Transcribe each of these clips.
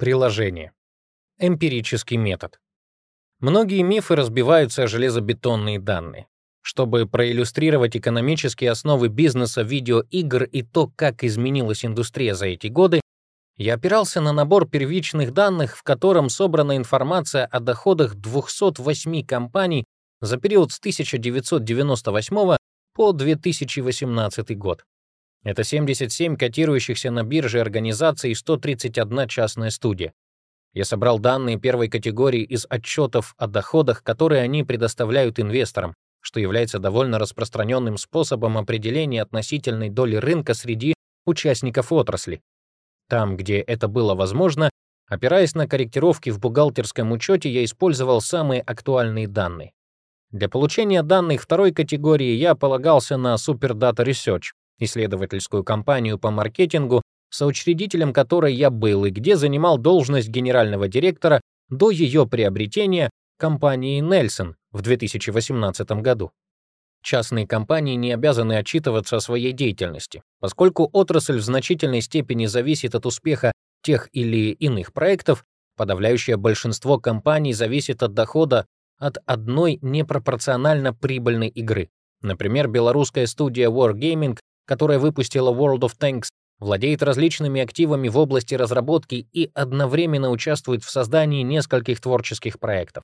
Приложение. Эмпирический метод. Многие мифы разбиваются о железобетонные данные. Чтобы проиллюстрировать экономические основы бизнеса видеоигр и то, как изменилась индустрия за эти годы, я опирался на набор первичных данных, в котором собрана информация о доходах 208 компаний за период с 1998 по 2018 год. Это 77 котирующихся на бирже организаций и 131 частная студия. Я собрал данные первой категории из отчетов о доходах, которые они предоставляют инвесторам, что является довольно распространенным способом определения относительной доли рынка среди участников отрасли. Там, где это было возможно, опираясь на корректировки в бухгалтерском учете, я использовал самые актуальные данные. Для получения данных второй категории я полагался на Super Data Research, исследовательскую компанию по маркетингу, соучредителем которой я был и где занимал должность генерального директора до ее приобретения компанией Nelson в 2018 году. Частные компании не обязаны отчитываться о своей деятельности, поскольку отрасль в значительной степени зависит от успеха тех или иных проектов, подавляющее большинство компаний зависит от дохода от одной непропорционально прибыльной игры. Например, белорусская студия Wargaming которая выпустила World of Tanks, владеет различными активами в области разработки и одновременно участвует в создании нескольких творческих проектов.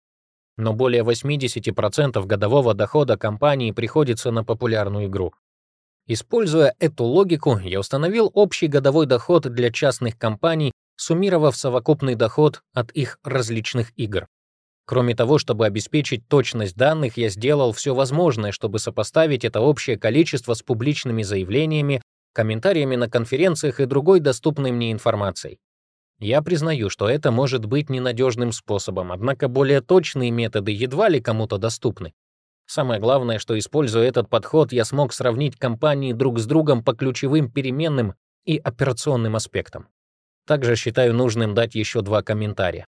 Но более 80% годового дохода компании приходится на популярную игру. Используя эту логику, я установил общий годовой доход для частных компаний, суммировав совокупный доход от их различных игр. Кроме того, чтобы обеспечить точность данных, я сделал все возможное, чтобы сопоставить это общее количество с публичными заявлениями, комментариями на конференциях и другой доступной мне информацией. Я признаю, что это может быть ненадежным способом, однако более точные методы едва ли кому-то доступны. Самое главное, что используя этот подход, я смог сравнить компании друг с другом по ключевым переменным и операционным аспектам. Также считаю нужным дать еще два комментария.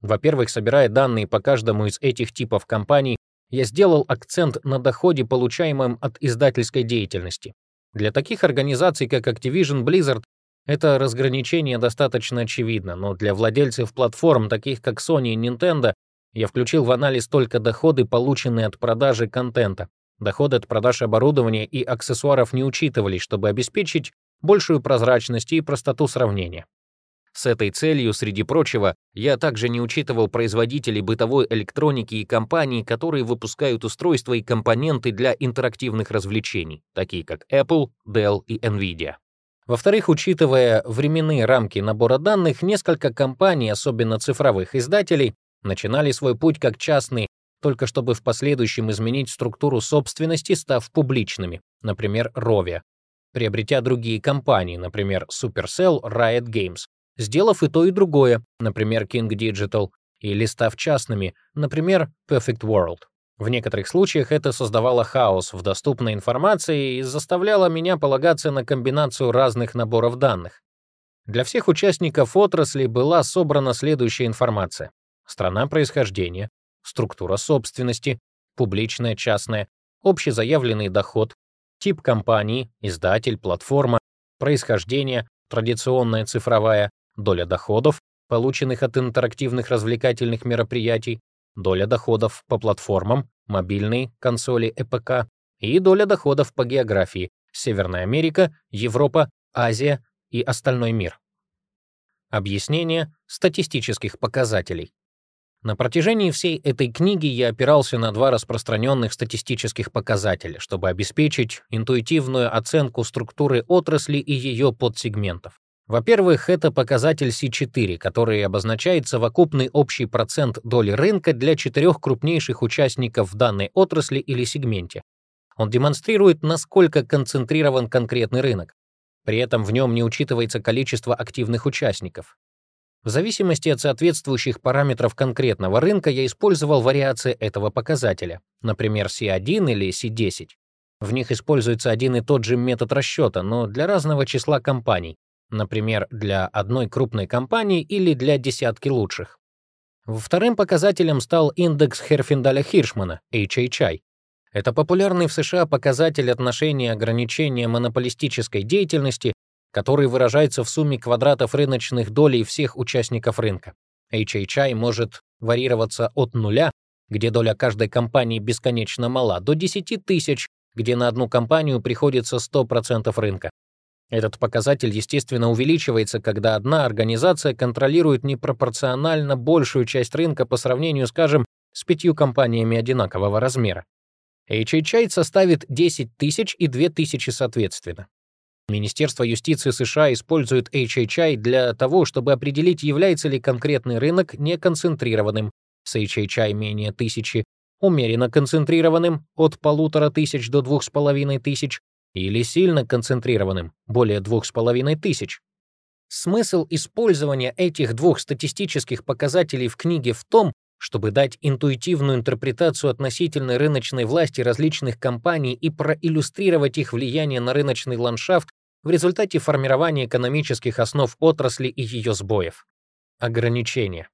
Во-первых, собирая данные по каждому из этих типов компаний, я сделал акцент на доходе, получаемом от издательской деятельности. Для таких организаций, как Activision Blizzard, это разграничение достаточно очевидно, но для владельцев платформ, таких как Sony и Nintendo, я включил в анализ только доходы, полученные от продажи контента. Доходы от продаж оборудования и аксессуаров не учитывались, чтобы обеспечить большую прозрачность и простоту сравнения. С этой целью, среди прочего, я также не учитывал производителей бытовой электроники и компаний, которые выпускают устройства и компоненты для интерактивных развлечений, такие как Apple, Dell и Nvidia. Во-вторых, учитывая временные рамки набора данных, несколько компаний, особенно цифровых издателей, начинали свой путь как частные, только чтобы в последующем изменить структуру собственности, став публичными, например, Rovia, приобретя другие компании, например, Supercell, Riot Games, сделав и то, и другое, например, King Digital, или став частными, например, Perfect World. В некоторых случаях это создавало хаос в доступной информации и заставляло меня полагаться на комбинацию разных наборов данных. Для всех участников отрасли была собрана следующая информация. Страна происхождения, структура собственности, публичная, частная, общезаявленный доход, тип компании, издатель, платформа, происхождение, традиционная цифровая, доля доходов, полученных от интерактивных развлекательных мероприятий, доля доходов по платформам, мобильные консоли ЭПК и доля доходов по географии Северная Америка, Европа, Азия и остальной мир. Объяснение статистических показателей. На протяжении всей этой книги я опирался на два распространенных статистических показателя, чтобы обеспечить интуитивную оценку структуры отрасли и ее подсегментов. Во-первых, это показатель C4, который обозначает совокупный общий процент доли рынка для четырех крупнейших участников в данной отрасли или сегменте. Он демонстрирует, насколько концентрирован конкретный рынок. При этом в нем не учитывается количество активных участников. В зависимости от соответствующих параметров конкретного рынка я использовал вариации этого показателя, например, C1 или C10. В них используется один и тот же метод расчета, но для разного числа компаний например, для одной крупной компании или для десятки лучших. Вторым показателем стал индекс Херфиндаля-Хиршмана, HHI. Это популярный в США показатель отношения ограничения монополистической деятельности, который выражается в сумме квадратов рыночных долей всех участников рынка. HHI может варьироваться от нуля, где доля каждой компании бесконечно мала, до 10 тысяч, где на одну компанию приходится 100% рынка. Этот показатель, естественно, увеличивается, когда одна организация контролирует непропорционально большую часть рынка по сравнению, скажем, с пятью компаниями одинакового размера. HHI составит 10 тысяч и 2 тысячи соответственно. Министерство юстиции США использует HHI для того, чтобы определить, является ли конкретный рынок неконцентрированным с HHI менее тысячи, умеренно концентрированным от полутора тысяч до двух с половиной тысяч или сильно концентрированным более двух с половиной тысяч. Смысл использования этих двух статистических показателей в книге в том, чтобы дать интуитивную интерпретацию относительной рыночной власти различных компаний и проиллюстрировать их влияние на рыночный ландшафт в результате формирования экономических основ отрасли и ее сбоев. Ограничения.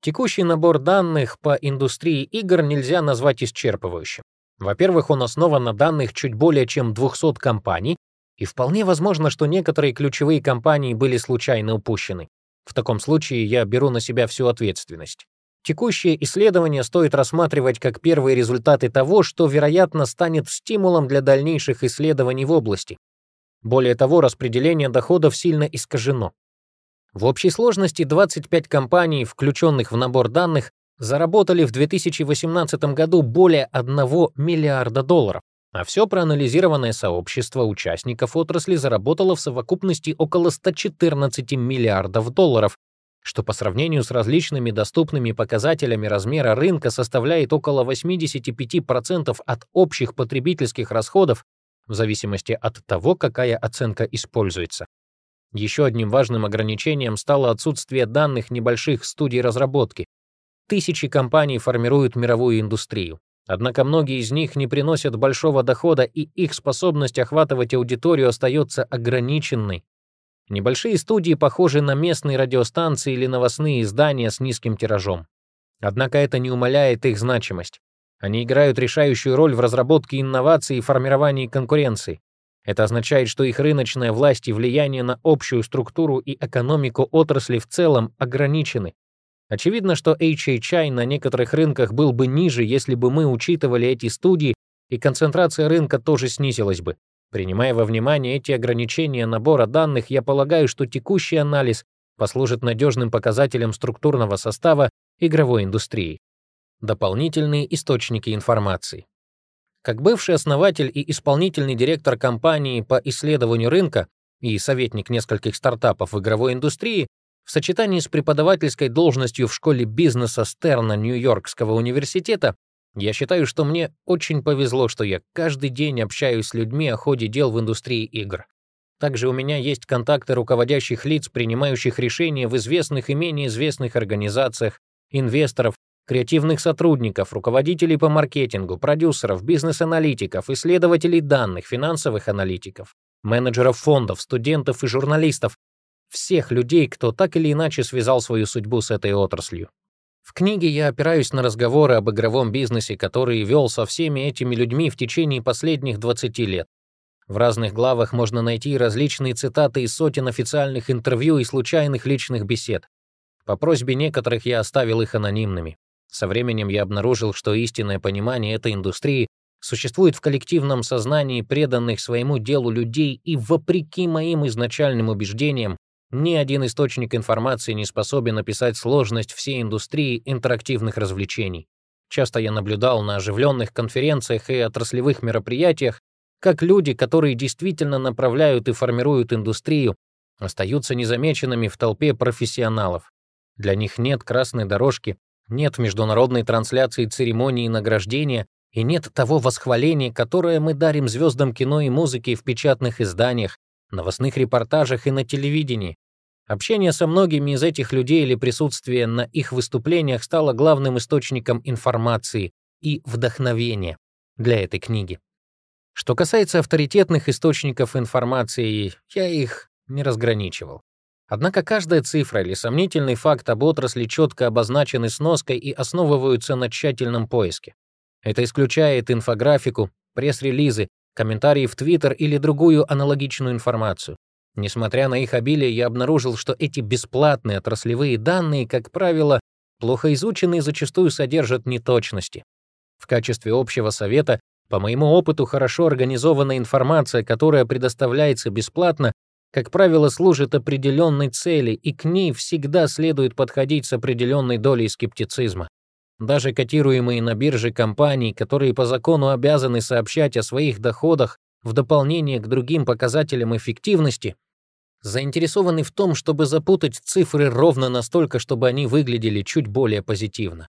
Текущий набор данных по индустрии игр нельзя назвать исчерпывающим. Во-первых, он основан на данных чуть более чем 200 компаний, и вполне возможно, что некоторые ключевые компании были случайно упущены. В таком случае я беру на себя всю ответственность. Текущее исследование стоит рассматривать как первые результаты того, что, вероятно, станет стимулом для дальнейших исследований в области, более того, распределение доходов сильно искажено. В общей сложности 25 компаний, включенных в набор данных, заработали в 2018 году более 1 миллиарда долларов, а все проанализированное сообщество участников отрасли заработало в совокупности около 114 миллиардов долларов, что по сравнению с различными доступными показателями размера рынка составляет около 85% от общих потребительских расходов в зависимости от того, какая оценка используется. Еще одним важным ограничением стало отсутствие данных небольших студий разработки. Тысячи компаний формируют мировую индустрию. Однако многие из них не приносят большого дохода, и их способность охватывать аудиторию остается ограниченной. Небольшие студии похожи на местные радиостанции или новостные издания с низким тиражом. Однако это не умаляет их значимость. Они играют решающую роль в разработке инноваций и формировании конкуренции. Это означает, что их рыночная власть и влияние на общую структуру и экономику отрасли в целом ограничены. Очевидно, что HHI на некоторых рынках был бы ниже, если бы мы учитывали эти студии, и концентрация рынка тоже снизилась бы. Принимая во внимание эти ограничения набора данных, я полагаю, что текущий анализ послужит надежным показателем структурного состава игровой индустрии дополнительные источники информации. Как бывший основатель и исполнительный директор компании по исследованию рынка и советник нескольких стартапов в игровой индустрии, в сочетании с преподавательской должностью в школе бизнеса Стерна Нью-Йоркского университета, я считаю, что мне очень повезло, что я каждый день общаюсь с людьми о ходе дел в индустрии игр. Также у меня есть контакты руководящих лиц, принимающих решения в известных и менее известных организациях, инвесторов креативных сотрудников, руководителей по маркетингу, продюсеров, бизнес-аналитиков, исследователей данных, финансовых аналитиков, менеджеров фондов, студентов и журналистов, всех людей, кто так или иначе связал свою судьбу с этой отраслью. В книге я опираюсь на разговоры об игровом бизнесе, который вел со всеми этими людьми в течение последних 20 лет. В разных главах можно найти различные цитаты из сотен официальных интервью и случайных личных бесед. По просьбе некоторых я оставил их анонимными. Со временем я обнаружил, что истинное понимание этой индустрии существует в коллективном сознании преданных своему делу людей, и вопреки моим изначальным убеждениям, ни один источник информации не способен описать сложность всей индустрии интерактивных развлечений. Часто я наблюдал на оживленных конференциях и отраслевых мероприятиях, как люди, которые действительно направляют и формируют индустрию, остаются незамеченными в толпе профессионалов. Для них нет красной дорожки, нет международной трансляции церемонии награждения и нет того восхваления, которое мы дарим звездам кино и музыки в печатных изданиях, новостных репортажах и на телевидении. Общение со многими из этих людей или присутствие на их выступлениях стало главным источником информации и вдохновения для этой книги. Что касается авторитетных источников информации, я их не разграничивал. Однако каждая цифра или сомнительный факт об отрасли четко обозначены сноской и основываются на тщательном поиске. Это исключает инфографику, пресс-релизы, комментарии в Твиттер или другую аналогичную информацию. Несмотря на их обилие, я обнаружил, что эти бесплатные отраслевые данные, как правило, плохо изучены и зачастую содержат неточности. В качестве общего совета, по моему опыту, хорошо организованная информация, которая предоставляется бесплатно, как правило, служит определенной цели, и к ней всегда следует подходить с определенной долей скептицизма. Даже котируемые на бирже компании, которые по закону обязаны сообщать о своих доходах в дополнение к другим показателям эффективности, заинтересованы в том, чтобы запутать цифры ровно настолько, чтобы они выглядели чуть более позитивно.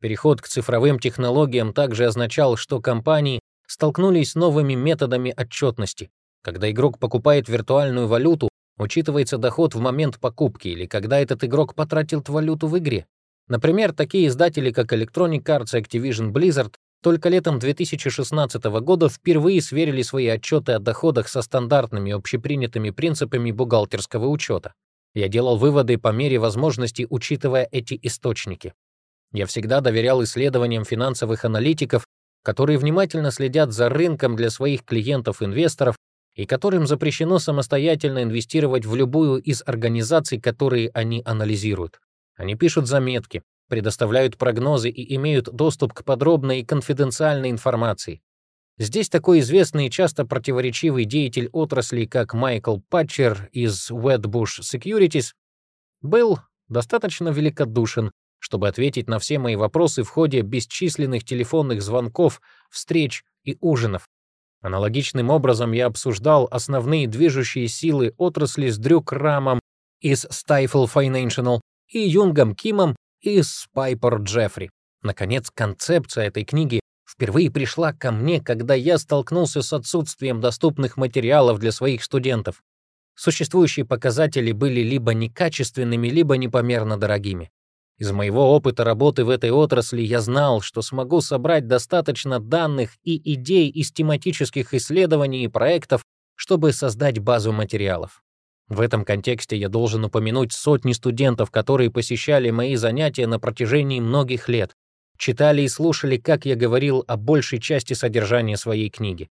Переход к цифровым технологиям также означал, что компании столкнулись с новыми методами отчетности. Когда игрок покупает виртуальную валюту, учитывается доход в момент покупки или когда этот игрок потратил валюту в игре. Например, такие издатели, как Electronic Arts и Activision Blizzard, только летом 2016 года впервые сверили свои отчеты о доходах со стандартными общепринятыми принципами бухгалтерского учета. Я делал выводы по мере возможности, учитывая эти источники. Я всегда доверял исследованиям финансовых аналитиков, которые внимательно следят за рынком для своих клиентов-инвесторов и которым запрещено самостоятельно инвестировать в любую из организаций, которые они анализируют. Они пишут заметки, предоставляют прогнозы и имеют доступ к подробной и конфиденциальной информации. Здесь такой известный и часто противоречивый деятель отрасли, как Майкл Патчер из Wedbush Securities, был достаточно великодушен, чтобы ответить на все мои вопросы в ходе бесчисленных телефонных звонков, встреч и ужинов. Аналогичным образом я обсуждал основные движущие силы отрасли с Дрю Крамом из Stifle Financial и Юнгом Кимом из Пайпер Джеффри. Наконец, концепция этой книги впервые пришла ко мне, когда я столкнулся с отсутствием доступных материалов для своих студентов. Существующие показатели были либо некачественными, либо непомерно дорогими. Из моего опыта работы в этой отрасли я знал, что смогу собрать достаточно данных и идей из тематических исследований и проектов, чтобы создать базу материалов. В этом контексте я должен упомянуть сотни студентов, которые посещали мои занятия на протяжении многих лет, читали и слушали, как я говорил о большей части содержания своей книги.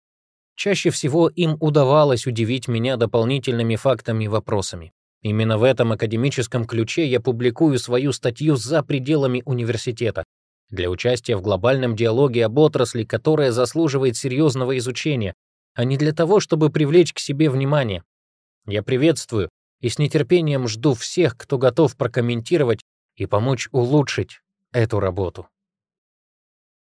Чаще всего им удавалось удивить меня дополнительными фактами и вопросами. Именно в этом академическом ключе я публикую свою статью за пределами университета для участия в глобальном диалоге об отрасли, которая заслуживает серьезного изучения, а не для того, чтобы привлечь к себе внимание, я приветствую и с нетерпением жду всех, кто готов прокомментировать и помочь улучшить эту работу.